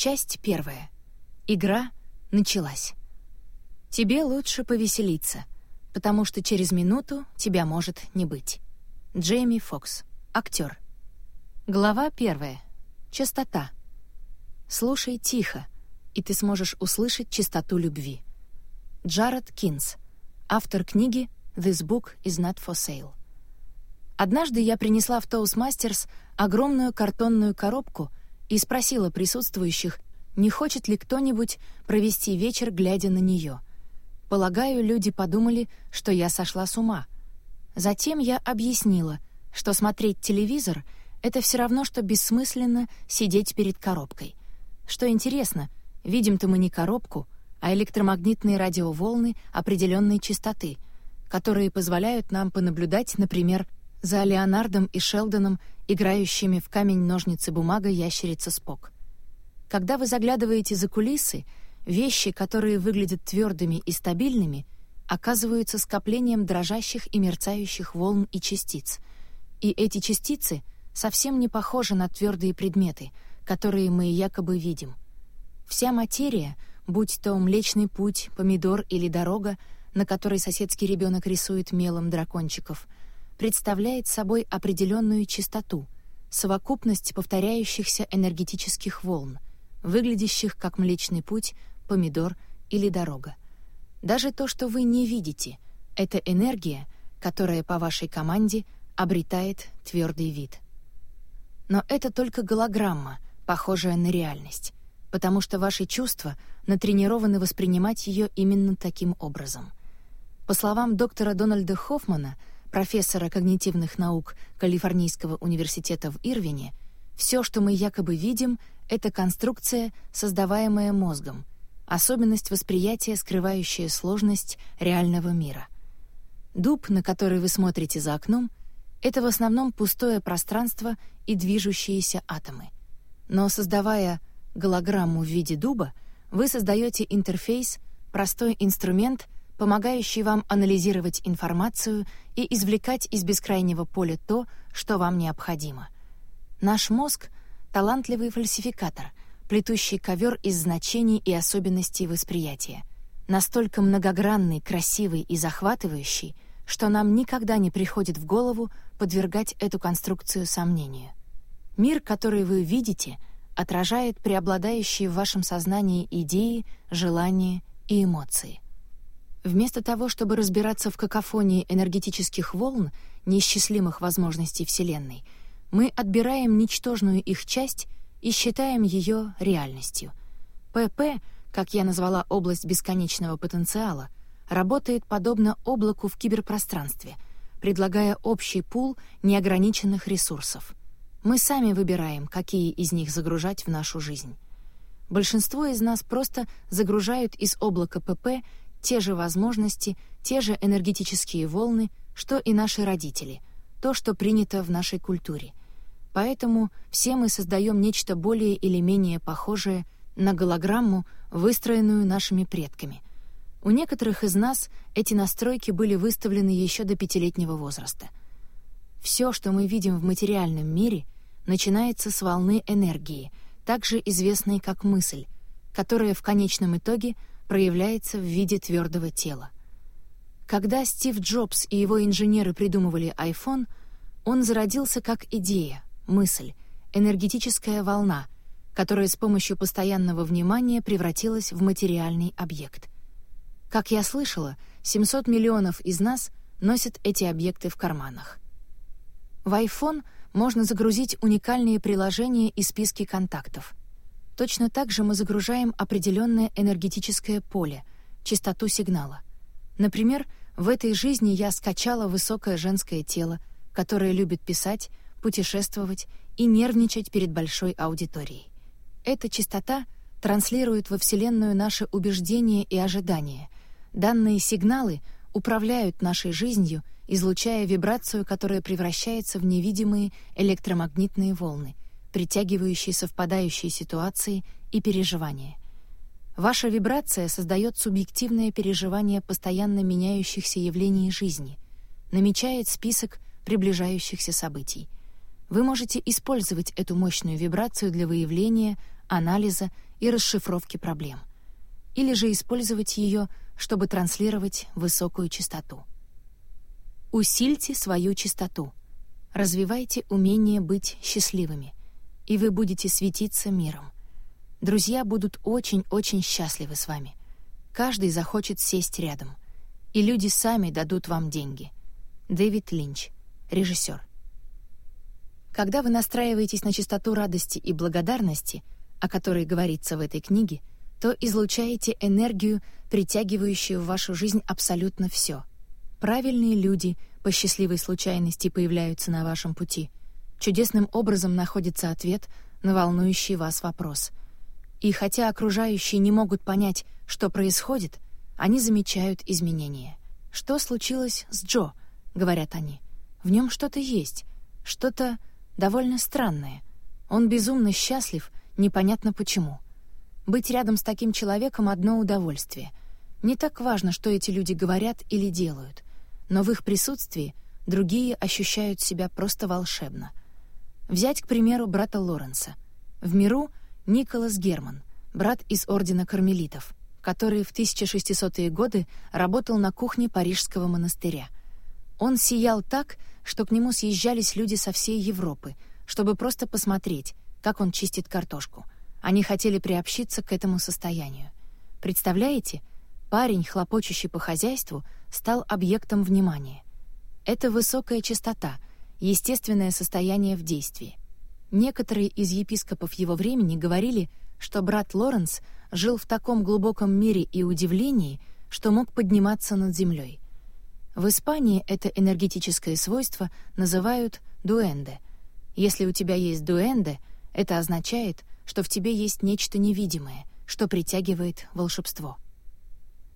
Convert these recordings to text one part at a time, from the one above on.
Часть первая. Игра началась. Тебе лучше повеселиться, потому что через минуту тебя может не быть. Джейми Фокс, актер. Глава первая. Частота. Слушай тихо, и ты сможешь услышать чистоту любви. Джаред Кинс, автор книги «This book is not for sale». Однажды я принесла в Toastmasters огромную картонную коробку и спросила присутствующих, не хочет ли кто-нибудь провести вечер, глядя на нее. Полагаю, люди подумали, что я сошла с ума. Затем я объяснила, что смотреть телевизор — это все равно, что бессмысленно сидеть перед коробкой. Что интересно, видим-то мы не коробку, а электромагнитные радиоволны определенной частоты, которые позволяют нам понаблюдать, например, за Леонардом и Шелдоном, играющими в камень-ножницы-бумага ящерица Спок. Когда вы заглядываете за кулисы, вещи, которые выглядят твердыми и стабильными, оказываются скоплением дрожащих и мерцающих волн и частиц. И эти частицы совсем не похожи на твердые предметы, которые мы якобы видим. Вся материя, будь то Млечный Путь, помидор или дорога, на которой соседский ребенок рисует мелом дракончиков, представляет собой определенную частоту, совокупность повторяющихся энергетических волн — выглядящих как Млечный Путь, помидор или дорога. Даже то, что вы не видите, — это энергия, которая по вашей команде обретает твердый вид. Но это только голограмма, похожая на реальность, потому что ваши чувства натренированы воспринимать ее именно таким образом. По словам доктора Дональда Хоффмана, профессора когнитивных наук Калифорнийского университета в Ирвине, все, что мы якобы видим, это конструкция, создаваемая мозгом, особенность восприятия, скрывающая сложность реального мира. Дуб, на который вы смотрите за окном, это в основном пустое пространство и движущиеся атомы. Но создавая голограмму в виде дуба, вы создаете интерфейс, простой инструмент, помогающий вам анализировать информацию и извлекать из бескрайнего поля то, что вам необходимо. Наш мозг — талантливый фальсификатор, плетущий ковер из значений и особенностей восприятия. Настолько многогранный, красивый и захватывающий, что нам никогда не приходит в голову подвергать эту конструкцию сомнению. Мир, который вы видите, отражает преобладающие в вашем сознании идеи, желания и эмоции. Вместо того, чтобы разбираться в какофонии энергетических волн, неисчислимых возможностей Вселенной — мы отбираем ничтожную их часть и считаем ее реальностью. ПП, как я назвала область бесконечного потенциала, работает подобно облаку в киберпространстве, предлагая общий пул неограниченных ресурсов. Мы сами выбираем, какие из них загружать в нашу жизнь. Большинство из нас просто загружают из облака ПП те же возможности, те же энергетические волны, что и наши родители, то, что принято в нашей культуре. Поэтому все мы создаем нечто более или менее похожее на голограмму, выстроенную нашими предками. У некоторых из нас эти настройки были выставлены еще до пятилетнего возраста. Все, что мы видим в материальном мире, начинается с волны энергии, также известной как мысль, которая в конечном итоге проявляется в виде твердого тела. Когда Стив Джобс и его инженеры придумывали iPhone, он зародился как идея, мысль, энергетическая волна, которая с помощью постоянного внимания превратилась в материальный объект. Как я слышала, 700 миллионов из нас носят эти объекты в карманах. В iPhone можно загрузить уникальные приложения и списки контактов. Точно так же мы загружаем определенное энергетическое поле, частоту сигнала. Например, в этой жизни я скачала высокое женское тело, которое любит писать, путешествовать и нервничать перед большой аудиторией. Эта частота транслирует во Вселенную наши убеждения и ожидания. Данные сигналы управляют нашей жизнью, излучая вибрацию, которая превращается в невидимые электромагнитные волны, притягивающие совпадающие ситуации и переживания. Ваша вибрация создает субъективное переживание постоянно меняющихся явлений жизни, намечает список приближающихся событий — вы можете использовать эту мощную вибрацию для выявления, анализа и расшифровки проблем. Или же использовать ее, чтобы транслировать высокую частоту. Усильте свою частоту. Развивайте умение быть счастливыми, и вы будете светиться миром. Друзья будут очень-очень счастливы с вами. Каждый захочет сесть рядом. И люди сами дадут вам деньги. Дэвид Линч, режиссер. Когда вы настраиваетесь на частоту радости и благодарности, о которой говорится в этой книге, то излучаете энергию, притягивающую в вашу жизнь абсолютно все. Правильные люди по счастливой случайности появляются на вашем пути. Чудесным образом находится ответ на волнующий вас вопрос. И хотя окружающие не могут понять, что происходит, они замечают изменения. «Что случилось с Джо?» — говорят они. «В нем что-то есть, что-то довольно странное. Он безумно счастлив, непонятно почему. Быть рядом с таким человеком — одно удовольствие. Не так важно, что эти люди говорят или делают, но в их присутствии другие ощущают себя просто волшебно. Взять, к примеру, брата Лоренса. В миру — Николас Герман, брат из Ордена Кармелитов, который в 1600-е годы работал на кухне Парижского монастыря. Он сиял так, что к нему съезжались люди со всей Европы, чтобы просто посмотреть, как он чистит картошку. Они хотели приобщиться к этому состоянию. Представляете, парень, хлопочущий по хозяйству, стал объектом внимания. Это высокая частота, естественное состояние в действии. Некоторые из епископов его времени говорили, что брат Лоренс жил в таком глубоком мире и удивлении, что мог подниматься над землей — в Испании это энергетическое свойство называют дуэнде. Если у тебя есть дуэнде, это означает, что в тебе есть нечто невидимое, что притягивает волшебство.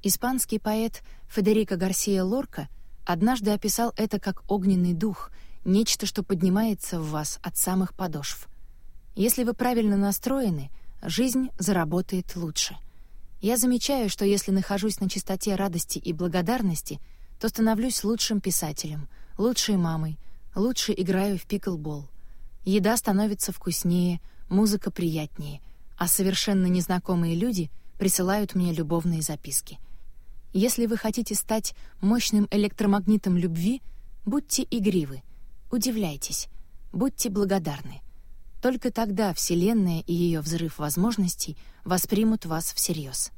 Испанский поэт Федерико Гарсия Лорка однажды описал это как огненный дух, нечто, что поднимается в вас от самых подошв. Если вы правильно настроены, жизнь заработает лучше. Я замечаю, что если нахожусь на чистоте радости и благодарности — то становлюсь лучшим писателем, лучшей мамой, лучше играю в пиклбол. Еда становится вкуснее, музыка приятнее, а совершенно незнакомые люди присылают мне любовные записки. Если вы хотите стать мощным электромагнитом любви, будьте игривы, удивляйтесь, будьте благодарны. Только тогда Вселенная и ее взрыв возможностей воспримут вас всерьез.